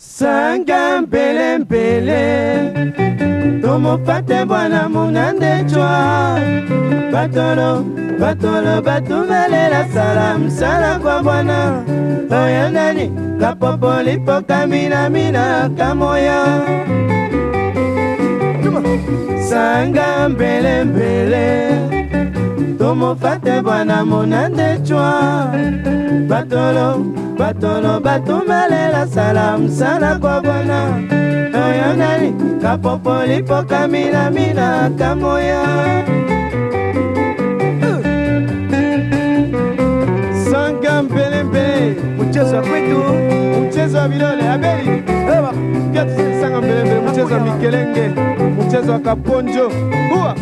sanga mbelembele tomofate bwana munande cwa batolo batolo batumelela sala msala kwa bwana oyo nani kapopolipo kaminamina kamoya sanga mbelembele tomofate bwana munande cwa batolo batolo batumalela sala msana kwa bwana oyo nani kapopoli mpo kaminamina kamoya sanga mpelempele mchezo wa kwetu mchezo wa vilole abeli sanga mpelempele mchezo wa mikelenge mchezo wa kaponjo uwa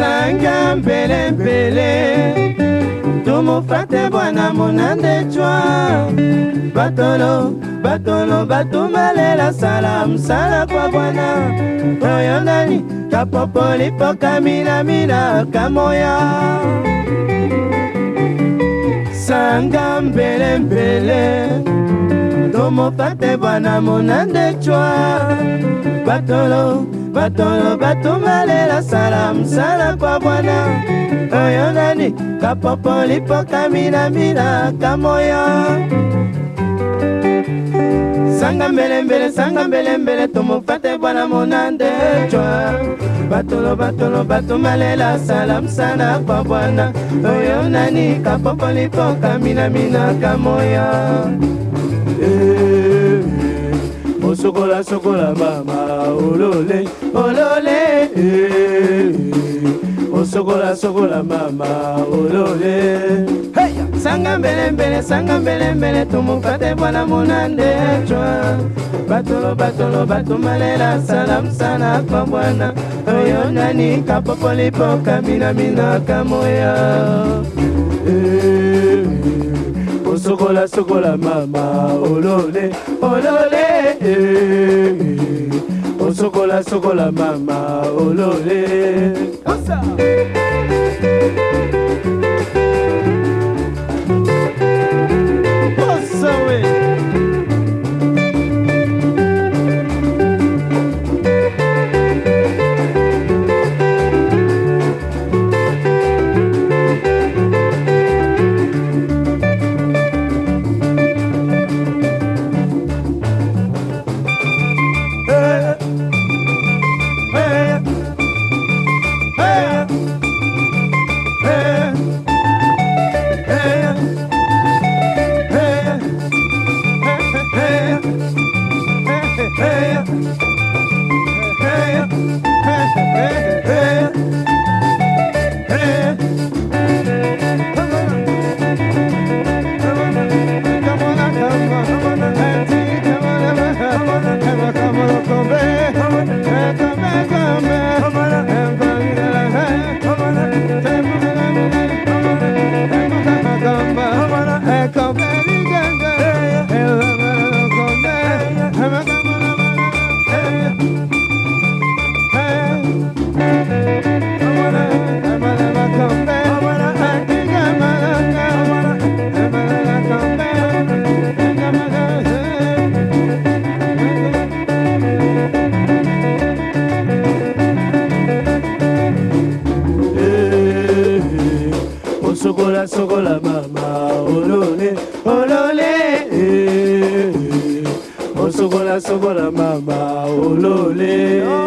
esanga mbelembele tumufate bwana munande cwa batolo batolo batumalela sala msala kwa bwana oyo nani kapopolipo kaminamina kamoya sanga mbelembele mbele. tomopate bwana monande cwa batolo batolo batumalela sala msala kwa bwana oyo nani kapopo lipo kaminamina kamoyo sanga mbelembele sanga mbelembele tomopate bwana monande cwa batolo batolo batumalela sala msala kwa bwana oyo nani kapopo lipo kaminamina kamoyo osokola sokola mama olole olole osokola sokola mama olole sanga mbelembele sanga mbelembele tumufate bwana munande acwa batolo batolo batumalela salamsana kwa bwana oyo nani kapopolipo kaminamina kamoya sokola sokola mama olole olole eh. osokola oh, sokola mama olole Kosa. lola mama olole olole osokola sokola mama olole oh.